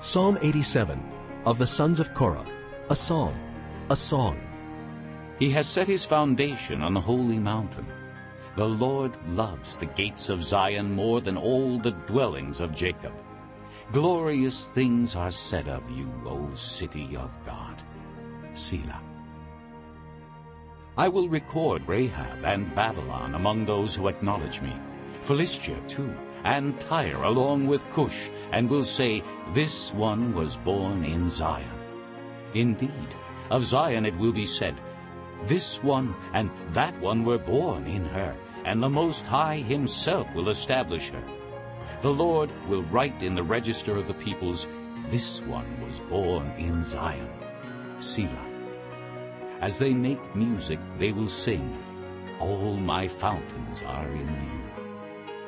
Psalm 87 of the sons of Korah, a psalm, a song. He has set his foundation on the holy mountain. The Lord loves the gates of Zion more than all the dwellings of Jacob. Glorious things are said of you, O city of God. Selah. I will record Rahab and Babylon among those who acknowledge me, Philistia too, and Tyre along with Cush, and will say, This one was born in Zion. Indeed, of Zion it will be said, This one and that one were born in her, and the Most High himself will establish her. The Lord will write in the register of the peoples, This one was born in Zion. Selah. As they make music, they will sing, All my fountains are in you.